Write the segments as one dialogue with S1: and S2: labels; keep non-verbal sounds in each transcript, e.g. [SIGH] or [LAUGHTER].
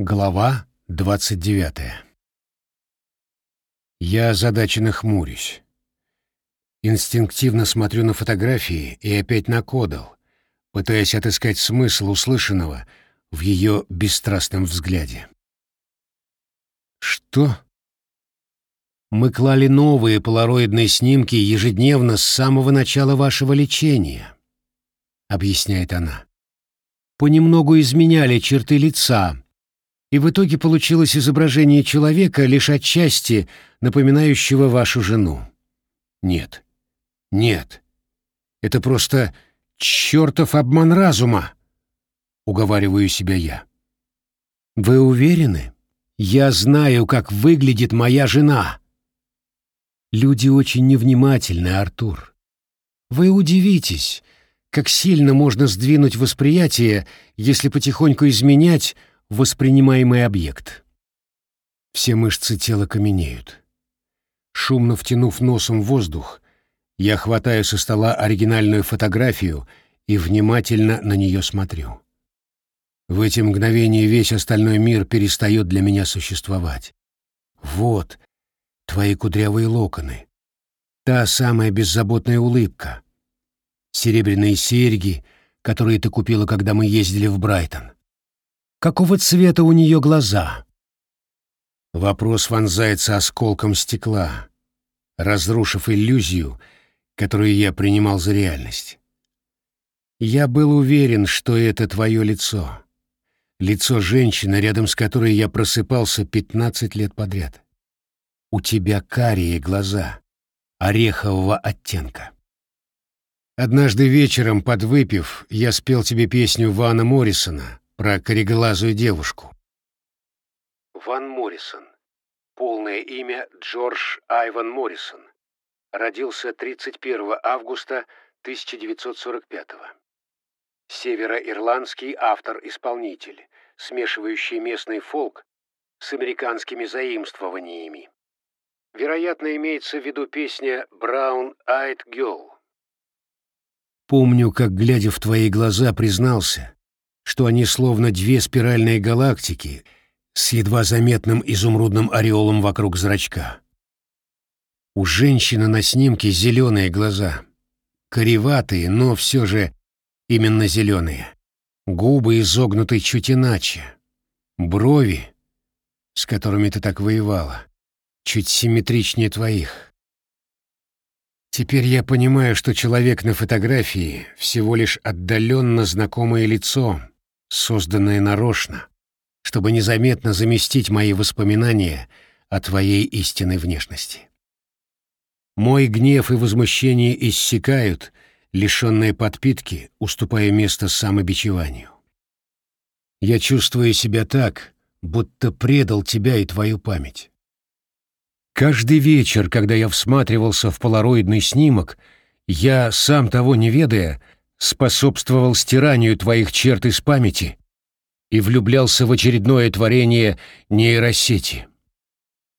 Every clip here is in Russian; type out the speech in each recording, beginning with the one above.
S1: Глава двадцать девятая. Я озадаченно хмурюсь. Инстинктивно смотрю на фотографии и опять на Кодал, пытаясь отыскать смысл услышанного в ее бесстрастном взгляде. Что? Мы клали новые полароидные снимки ежедневно с самого начала вашего лечения, объясняет она. Понемногу изменяли черты лица, и в итоге получилось изображение человека, лишь отчасти напоминающего вашу жену. Нет, нет, это просто чертов обман разума, уговариваю себя я. Вы уверены? Я знаю, как выглядит моя жена. Люди очень невнимательны, Артур. Вы удивитесь, как сильно можно сдвинуть восприятие, если потихоньку изменять воспринимаемый объект. Все мышцы тела каменеют. Шумно втянув носом воздух, я хватаю со стола оригинальную фотографию и внимательно на нее смотрю. В эти мгновения весь остальной мир перестает для меня существовать. Вот твои кудрявые локоны, та самая беззаботная улыбка, серебряные серьги, которые ты купила, когда мы ездили в Брайтон. Какого цвета у нее глаза? Вопрос вонзается осколком стекла, разрушив иллюзию, которую я принимал за реальность. Я был уверен, что это твое лицо. Лицо женщины, рядом с которой я просыпался пятнадцать лет подряд. У тебя карие глаза, орехового оттенка. Однажды вечером, подвыпив, я спел тебе песню Вана Моррисона про кореглазую девушку. Ван Моррисон. Полное имя Джордж Айван Моррисон. Родился 31 августа 1945 Североирландский автор-исполнитель, смешивающий местный фолк с американскими заимствованиями. Вероятно, имеется в виду песня «Brown Eyed Girl». Помню, как, глядя в твои глаза, признался, что они словно две спиральные галактики с едва заметным изумрудным ореолом вокруг зрачка. У женщины на снимке зеленые глаза, кореватые, но все же именно зеленые, губы изогнуты чуть иначе, брови, с которыми ты так воевала, чуть симметричнее твоих. Теперь я понимаю, что человек на фотографии всего лишь отдаленно знакомое лицо, созданное нарочно, чтобы незаметно заместить мои воспоминания о твоей истинной внешности. Мой гнев и возмущение иссякают, лишенные подпитки, уступая место самобичеванию. Я чувствую себя так, будто предал тебя и твою память. Каждый вечер, когда я всматривался в полароидный снимок, я, сам того не ведая, способствовал стиранию твоих черт из памяти и влюблялся в очередное творение нейросети.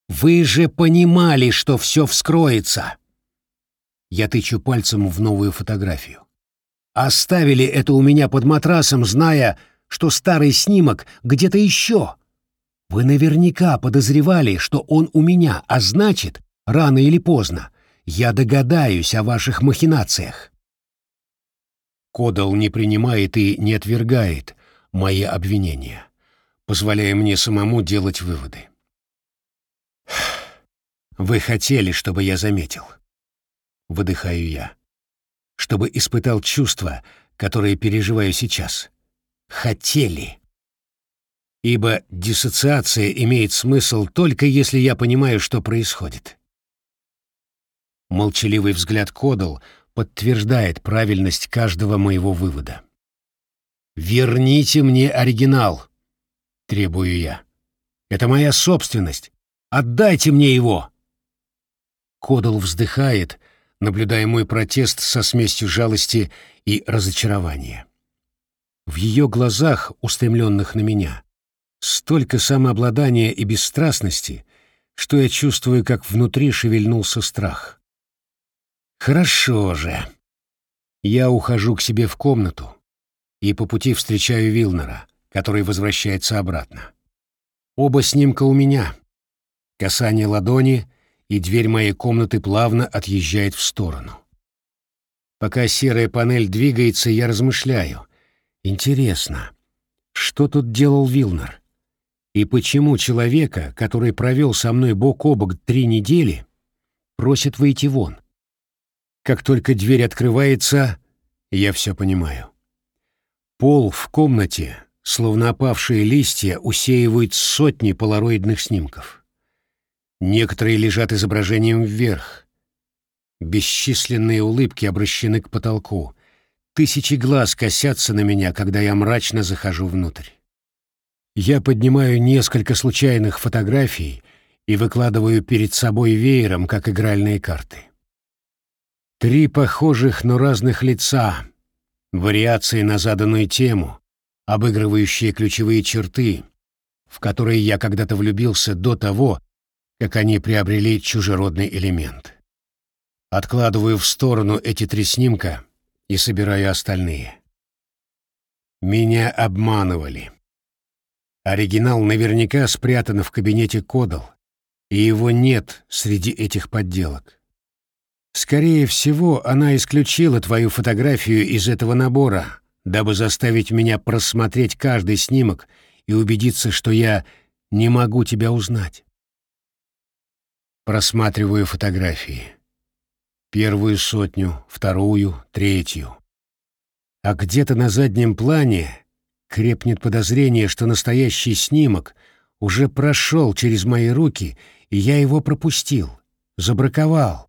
S1: Вы же понимали, что все вскроется. Я тычу пальцем в новую фотографию. Оставили это у меня под матрасом, зная, что старый снимок где-то еще. Вы наверняка подозревали, что он у меня, а значит, рано или поздно, я догадаюсь о ваших махинациях. Кодал не принимает и не отвергает мои обвинения, позволяя мне самому делать выводы. [SIGHS] Вы хотели, чтобы я заметил. Выдыхаю я. Чтобы испытал чувства, которые переживаю сейчас. Хотели. Ибо диссоциация имеет смысл только если я понимаю, что происходит. Молчаливый взгляд Кодал подтверждает правильность каждого моего вывода. «Верните мне оригинал!» — требую я. «Это моя собственность. Отдайте мне его!» Кодал вздыхает, наблюдая мой протест со смесью жалости и разочарования. В ее глазах, устремленных на меня, столько самообладания и бесстрастности, что я чувствую, как внутри шевельнулся страх. Хорошо же. Я ухожу к себе в комнату и по пути встречаю Вилнера, который возвращается обратно. Оба снимка у меня. Касание ладони, и дверь моей комнаты плавно отъезжает в сторону. Пока серая панель двигается, я размышляю. Интересно, что тут делал Вилнер? И почему человека, который провел со мной бок о бок три недели, просит выйти вон? Как только дверь открывается, я все понимаю. Пол в комнате, словно опавшие листья, усеивают сотни полароидных снимков. Некоторые лежат изображением вверх. Бесчисленные улыбки обращены к потолку. Тысячи глаз косятся на меня, когда я мрачно захожу внутрь. Я поднимаю несколько случайных фотографий и выкладываю перед собой веером, как игральные карты. Три похожих, но разных лица, вариации на заданную тему, обыгрывающие ключевые черты, в которые я когда-то влюбился до того, как они приобрели чужеродный элемент. Откладываю в сторону эти три снимка и собираю остальные. Меня обманывали. Оригинал наверняка спрятан в кабинете Кодал, и его нет среди этих подделок. Скорее всего, она исключила твою фотографию из этого набора, дабы заставить меня просмотреть каждый снимок и убедиться, что я не могу тебя узнать. Просматриваю фотографии. Первую сотню, вторую, третью. А где-то на заднем плане крепнет подозрение, что настоящий снимок уже прошел через мои руки, и я его пропустил, забраковал,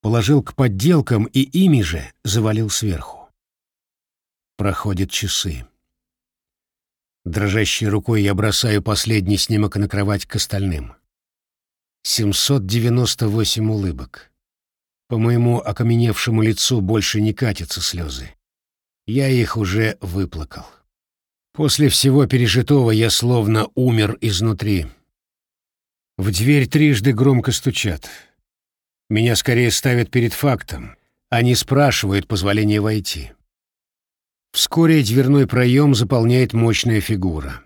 S1: положил к подделкам и ими же завалил сверху. Проходят часы. Дрожащей рукой я бросаю последний снимок на кровать к остальным. 798 улыбок. По моему окаменевшему лицу больше не катятся слезы. Я их уже выплакал. После всего пережитого я словно умер изнутри. В дверь трижды громко стучат. Меня скорее ставят перед фактом. Они спрашивают позволения войти. Вскоре дверной проем заполняет мощная фигура.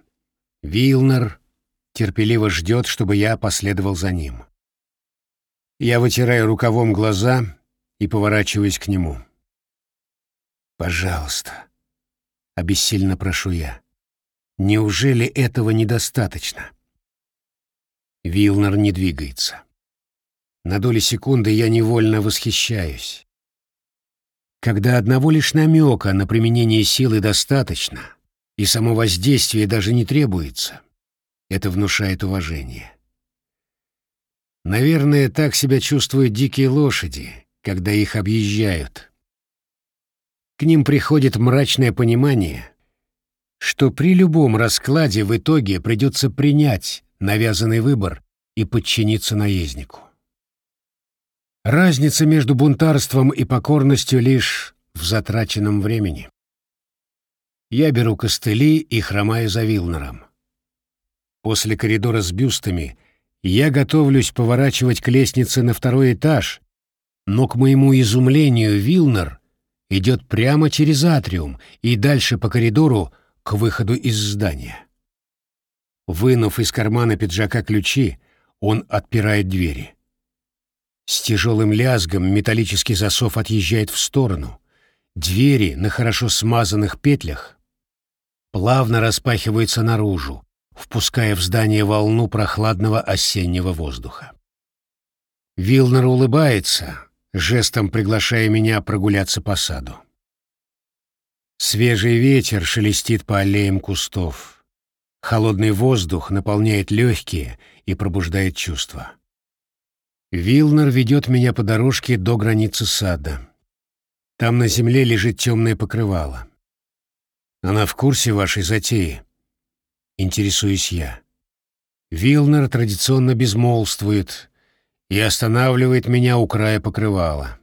S1: Вилнер терпеливо ждет, чтобы я последовал за ним. Я вытираю рукавом глаза и поворачиваюсь к нему. «Пожалуйста», — обессильно прошу я. «Неужели этого недостаточно?» Вилнер не двигается. На доли секунды я невольно восхищаюсь. Когда одного лишь намека на применение силы достаточно, и само воздействие даже не требуется, это внушает уважение. Наверное, так себя чувствуют дикие лошади, когда их объезжают. К ним приходит мрачное понимание, что при любом раскладе в итоге придется принять навязанный выбор и подчиниться наезднику. Разница между бунтарством и покорностью лишь в затраченном времени. Я беру костыли и хромаю за Вилнером. После коридора с бюстами я готовлюсь поворачивать к лестнице на второй этаж, но, к моему изумлению, Вилнер идет прямо через атриум и дальше по коридору к выходу из здания. Вынув из кармана пиджака ключи, он отпирает двери. С тяжелым лязгом металлический засов отъезжает в сторону. Двери на хорошо смазанных петлях плавно распахиваются наружу, впуская в здание волну прохладного осеннего воздуха. Вилнер улыбается, жестом приглашая меня прогуляться по саду. Свежий ветер шелестит по аллеям кустов. Холодный воздух наполняет легкие и пробуждает чувства. Вилнер ведет меня по дорожке до границы сада. Там на земле лежит темное покрывало. Она в курсе вашей затеи? Интересуюсь я. Вилнер традиционно безмолвствует и останавливает меня у края покрывала.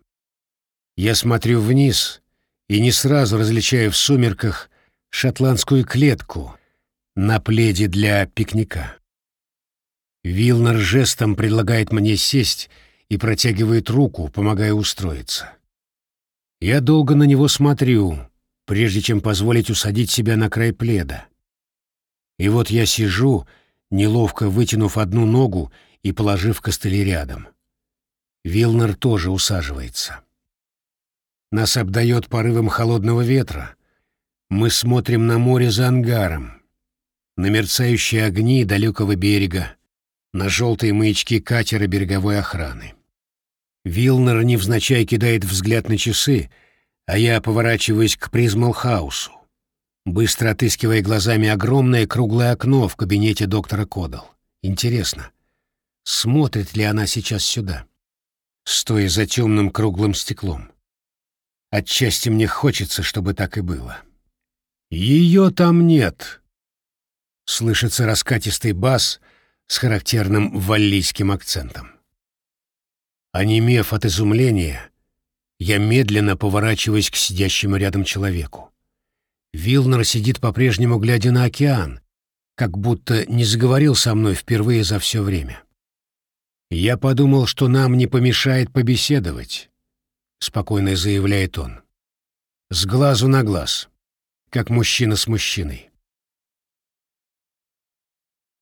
S1: Я смотрю вниз и не сразу различаю в сумерках шотландскую клетку на пледе для пикника. Вилнер жестом предлагает мне сесть и протягивает руку, помогая устроиться. Я долго на него смотрю, прежде чем позволить усадить себя на край пледа. И вот я сижу, неловко вытянув одну ногу и положив костыли рядом. Вилнер тоже усаживается. Нас обдает порывом холодного ветра. Мы смотрим на море за ангаром, на мерцающие огни далекого берега, на желтые маячки катера береговой охраны. Вилнер невзначай кидает взгляд на часы, а я поворачиваюсь к Призмалхаусу, быстро отыскивая глазами огромное круглое окно в кабинете доктора Кодал. Интересно, смотрит ли она сейчас сюда, стоя за темным круглым стеклом? Отчасти мне хочется, чтобы так и было. «Ее там нет!» Слышится раскатистый бас с характерным валлийским акцентом. Онемев от изумления, я медленно поворачиваюсь к сидящему рядом человеку. Вилнер сидит по-прежнему, глядя на океан, как будто не заговорил со мной впервые за все время. «Я подумал, что нам не помешает побеседовать», — спокойно заявляет он. «С глазу на глаз, как мужчина с мужчиной.